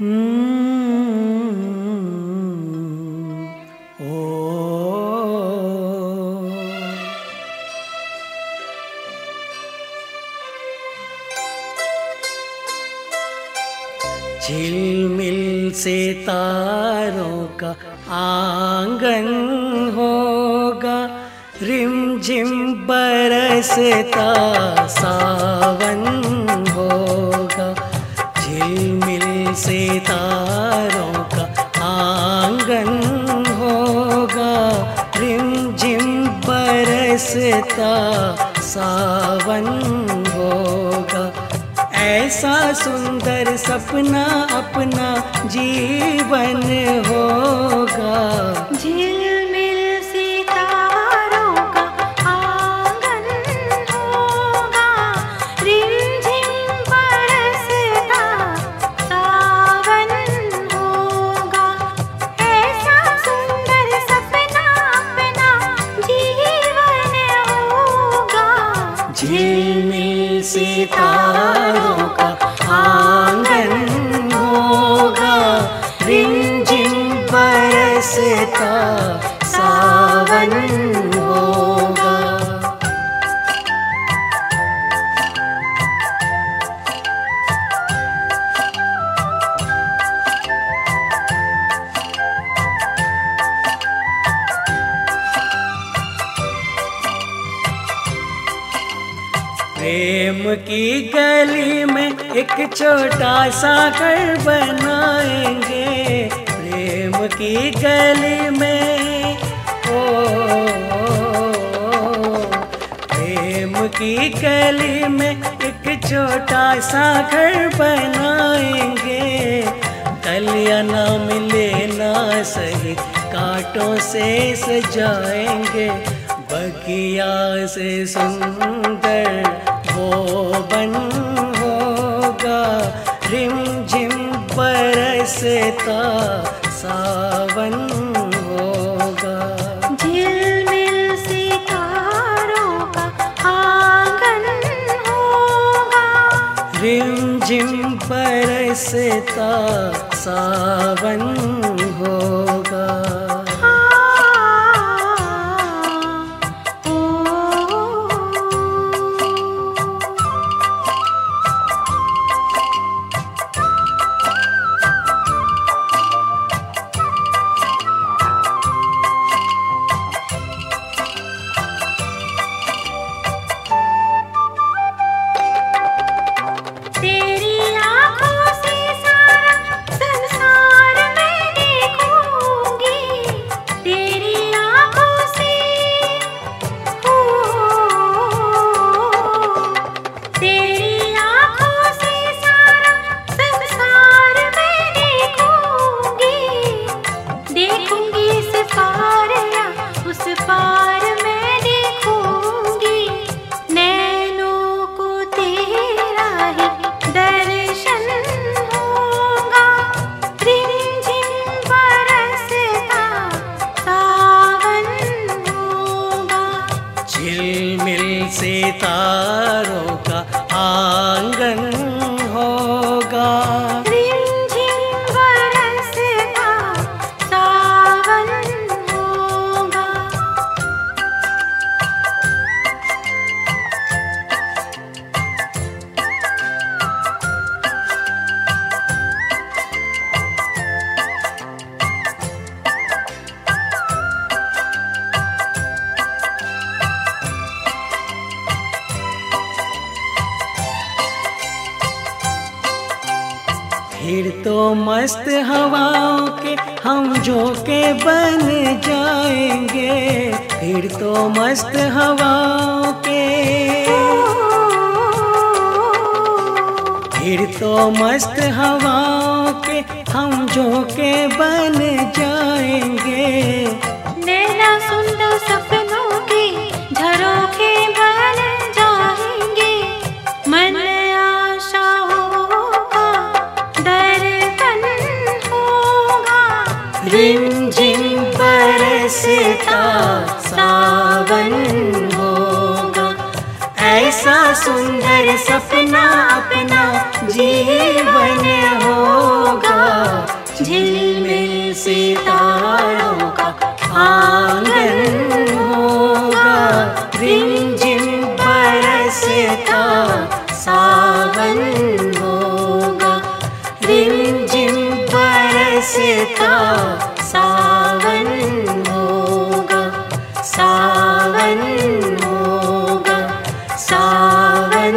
हम्म, ओ झिलमिल से तारों का आँगन होगा। रिम झिम बरसता सावन। से तारों का आँगन होगा। रिम झिम बरसता सावन होगा। ऐसा सुंदर सपना अपना जीवन होगा। झिलमिल प्रेम की गली में एक छोटा सा घर बनाएँगे। प्रेम की गली में ओ, प्रेम की गली में एक छोटा सा घर बनाएँगे। कलिया ना मिले ना सही कांटों से सजाएँगे। बगिया से सुंदर झिम बरसता सावन होगा। झिलमिल सितारों का आँगन होगा। रिम झिम बरसता सावन होगा। पार या उस पार मैं देखूँगी। नैनों को तेरा ही दर्शन होगा। रिमझिम बरसता सावन होगा। झिलमिल से तारों का आँगन होगा। फिर तो मस्त हवाओं के हम झोंके बन जाएँगे। फिर तो मस्त हवाओं के। फिर तो मस्त हवाओं के हम झोंके बन जाएँगे। रिम झिम पर सावन होगा ऐसा सुंदर सपना अपना जीवन होगा। झिलमिल सितारा बरसता सावन होगा सावन होगा सावन